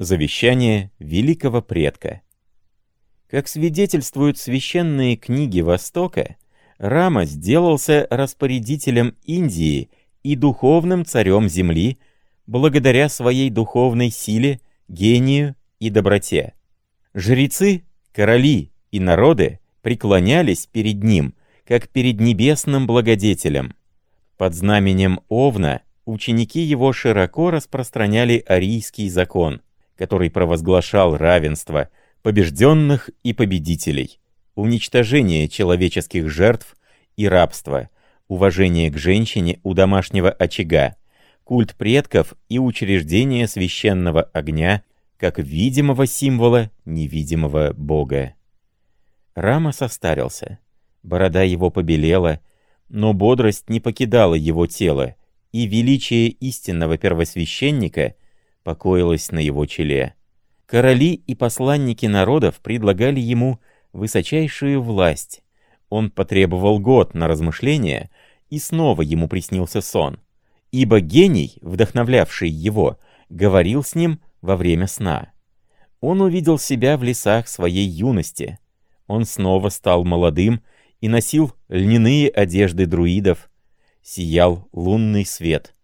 Завещание великого предка. Как свидетельствуют священные книги Востока, Рама сделался распорядителем Индии и духовным царем земли благодаря своей духовной силе, гению и доброте. Жрецы, короли и народы преклонялись перед ним, как перед небесным благодетелем. Под знаменем Овна ученики его широко распространяли арийский закон, который провозглашал равенство побежденных и победителей, уничтожение человеческих жертв и рабства, уважение к женщине у домашнего очага, культ предков и учреждение священного огня как видимого символа невидимого бога. Рама состарился. Борода его побелела, но бодрость не покидала его тело, и величие истинного первосвященника покоилось на его челе. Короли и посланники народов предлагали ему высочайшую власть. Он потребовал год на размышление, и снова ему приснился сон. Ибо гений, вдохновлявший его, говорил с ним во время сна. Он увидел себя в лесах своей юности. Он снова стал молодым и носил льняные одежды друидов, сиял лунный свет.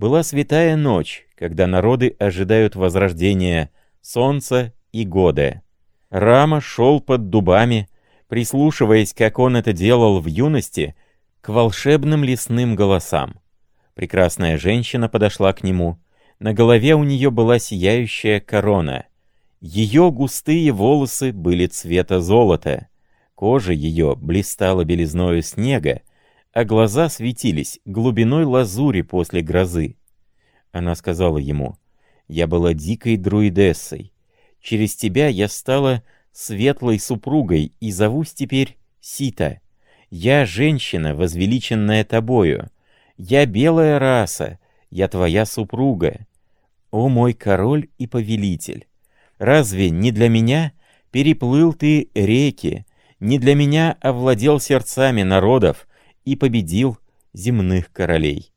Была святая ночь, когда народы ожидают возрождения солнца и года. Рама шел под дубами, прислушиваясь, как он это делал в юности, к волшебным лесным голосам. Прекрасная женщина подошла к нему. На голове у нее была сияющая корона. Ее густые волосы были цвета золота. Кожа ее блистала белизною снега, а глаза светились глубиной лазури после грозы. Она сказала ему, «Я была дикой друидессой. Через тебя я стала светлой супругой и зовусь теперь Сита. Я женщина, возвеличенная тобою. Я белая раса, я твоя супруга. О мой король и повелитель! Разве не для меня переплыл ты реки, не для меня овладел сердцами народов, и победил земных королей.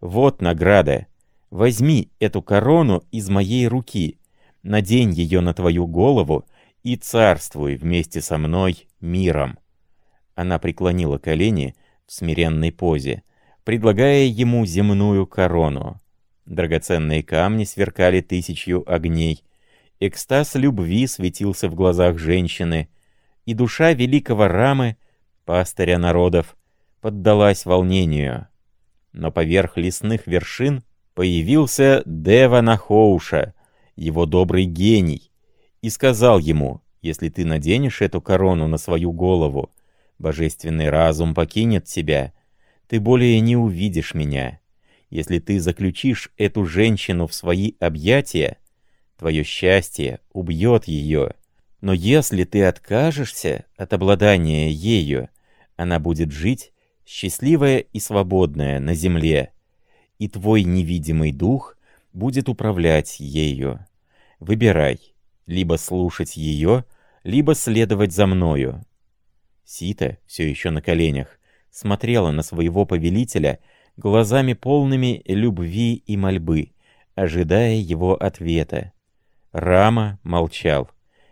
Вот награда. Возьми эту корону из моей руки, надень ее на твою голову и царствуй вместе со мной миром». Она преклонила колени в смиренной позе, предлагая ему земную корону. Драгоценные камни сверкали тысячью огней. Экстаз любви светился в глазах женщины, и душа великого Рамы, пастыря народов, поддалась волнению. Но поверх лесных вершин появился Дева Нахоуша, его добрый гений, и сказал ему, «Если ты наденешь эту корону на свою голову, божественный разум покинет тебя, ты более не увидишь меня. Если ты заключишь эту женщину в свои объятия, твое счастье убьет ее. Но если ты откажешься от обладания ею, она будет жить счастливая и свободная на земле, и твой невидимый дух будет управлять ею. Выбирай, либо слушать ее, либо следовать за мною. Сита, все еще на коленях, смотрела на своего повелителя глазами полными любви и мольбы, ожидая его ответа. Рама молчал.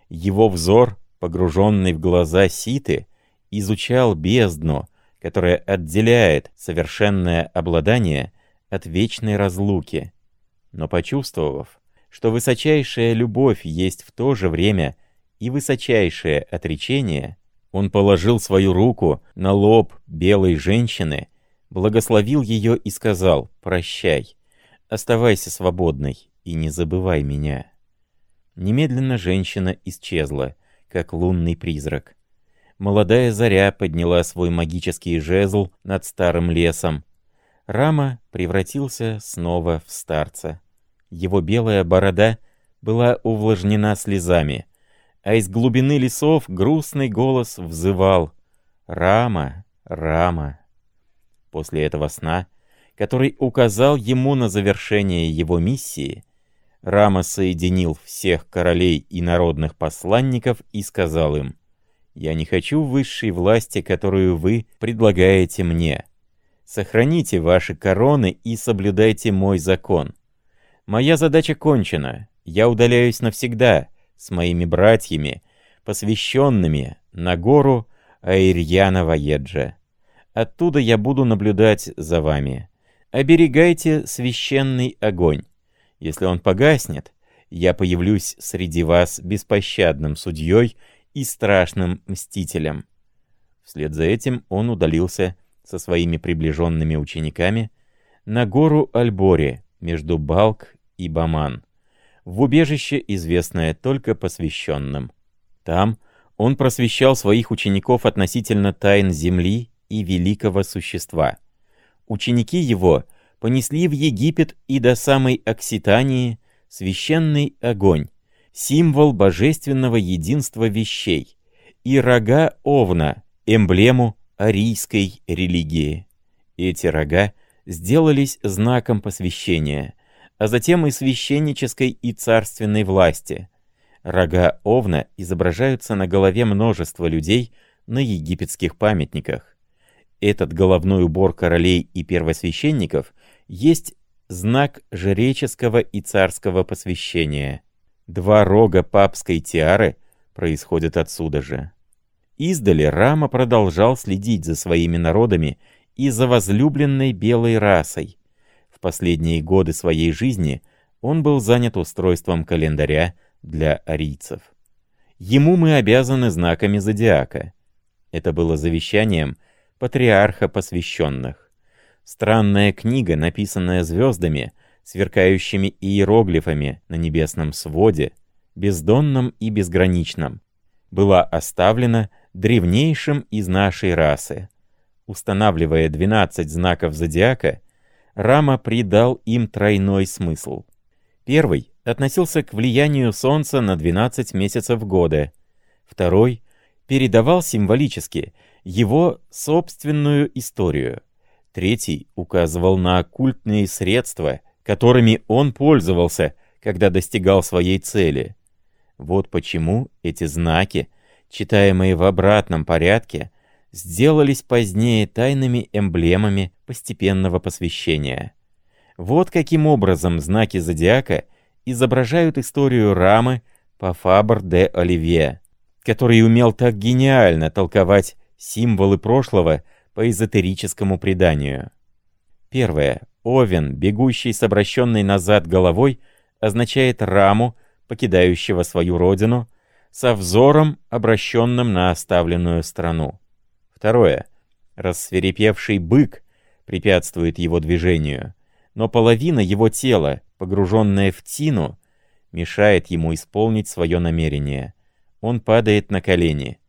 Его взор, погруженный в глаза Ситы, изучал бездну, которая отделяет совершенное обладание от вечной разлуки. Но почувствовав, что высочайшая любовь есть в то же время и высочайшее отречение, он положил свою руку на лоб белой женщины, благословил ее и сказал «Прощай, оставайся свободной и не забывай меня». Немедленно женщина исчезла, как лунный призрак молодая заря подняла свой магический жезл над старым лесом. Рама превратился снова в старца. Его белая борода была увлажнена слезами, а из глубины лесов грустный голос взывал «Рама, Рама». После этого сна, который указал ему на завершение его миссии, Рама соединил всех королей и народных посланников и сказал им — я не хочу высшей власти, которую вы предлагаете мне. Сохраните ваши короны и соблюдайте мой закон. Моя задача кончена. я удаляюсь навсегда с моими братьями, посвященными на гору Аирьяна Ваеджа. Оттуда я буду наблюдать за вами. Оберегайте священный огонь. Если он погаснет, я появлюсь среди вас беспощадным судьей и страшным мстителем». Вслед за этим он удалился со своими приближенными учениками на гору Альборе между Балк и Баман, в убежище, известное только посвященным. Там он просвещал своих учеников относительно тайн Земли и великого существа. Ученики его понесли в Египет и до самой Окситании священный огонь, символ божественного единства вещей, и рога Овна, эмблему арийской религии. Эти рога сделались знаком посвящения, а затем и священнической и царственной власти, Рога Овна изображаются на голове множества людей на египетских памятниках. Этот головной убор королей и первосвященников есть знак жреческого и царского посвящения. Два рога папской тиары происходят отсюда же. Издали Рама продолжал следить за своими народами и за возлюбленной белой расой. В последние годы своей жизни он был занят устройством календаря, для арийцев. Ему мы обязаны знаками зодиака. Это было завещанием патриарха посвященных. Странная книга, написанная звездами, сверкающими иероглифами на небесном своде, бездонном и безграничном, была оставлена древнейшим из нашей расы. Устанавливая 12 знаков зодиака, Рама придал им тройной смысл. Первый относился к влиянию Солнца на 12 месяцев года. Второй передавал символически его собственную историю. Третий указывал на оккультные средства, которыми он пользовался, когда достигал своей цели. Вот почему эти знаки, читаемые в обратном порядке, сделались позднее тайными эмблемами постепенного посвящения. Вот каким образом знаки зодиака — изображают историю Рамы по Фабр де Оливье, который умел так гениально толковать символы прошлого по эзотерическому преданию. Первое. Овен, бегущий с обращенной назад головой, означает Раму, покидающего свою родину, со взором, обращенным на оставленную страну. Второе. Рассверепевший бык препятствует его движению, но половина его тела, погруженная в тину, мешает ему исполнить свое намерение. Он падает на колени.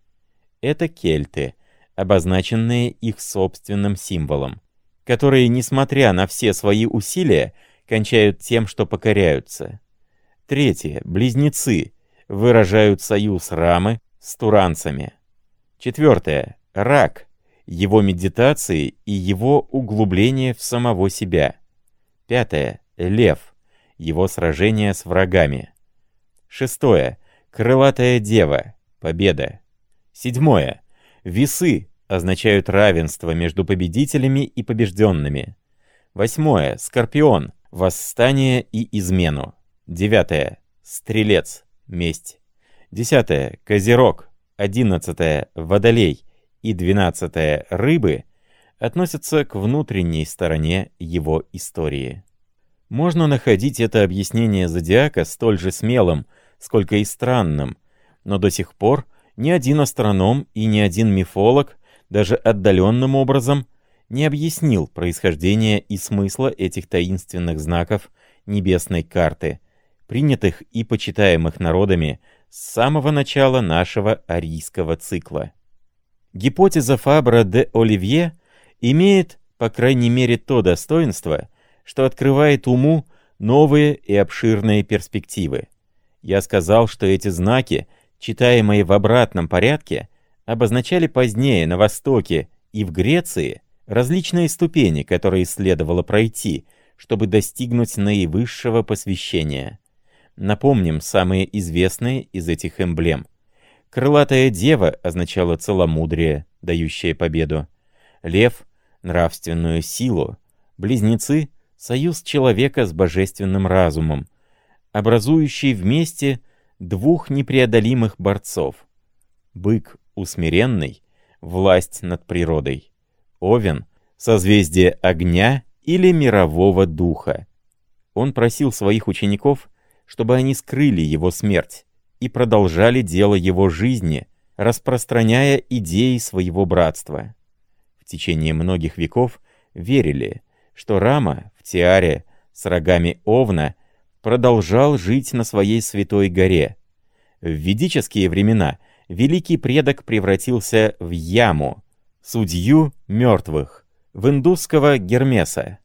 Это кельты, обозначенные их собственным символом, которые, несмотря на все свои усилия, кончают тем, что покоряются. Третье. Близнецы выражают союз Рамы с туранцами. Четвертое. Рак. Его медитации и его углубление в самого себя. Пятое. Лев его сражение с врагами. Шестое. Крылатая дева. Победа. Седьмое. Весы означают равенство между победителями и побежденными. Восьмое. Скорпион. Восстание и измену. Девятое. Стрелец. Месть. Десятое. Козерог. Одиннадцатое. Водолей. И двенадцатое. Рыбы относятся к внутренней стороне его истории. Можно находить это объяснение зодиака столь же смелым, сколько и странным, но до сих пор ни один астроном и ни один мифолог, даже отдаленным образом, не объяснил происхождение и смысла этих таинственных знаков небесной карты, принятых и почитаемых народами с самого начала нашего арийского цикла. Гипотеза Фабра де Оливье имеет, по крайней мере, то достоинство, что открывает уму новые и обширные перспективы. Я сказал, что эти знаки, читаемые в обратном порядке, обозначали позднее на Востоке и в Греции различные ступени, которые следовало пройти, чтобы достигнуть наивысшего посвящения. Напомним самые известные из этих эмблем. Крылатая дева означала целомудрие, дающее победу. Лев — нравственную силу. Близнецы союз человека с божественным разумом, образующий вместе двух непреодолимых борцов. Бык усмиренный, власть над природой. Овен — созвездие огня или мирового духа. Он просил своих учеников, чтобы они скрыли его смерть и продолжали дело его жизни, распространяя идеи своего братства. В течение многих веков верили, что Рама в Тиаре с рогами Овна продолжал жить на своей святой горе. В ведические времена великий предок превратился в Яму, судью мертвых, в индусского Гермеса.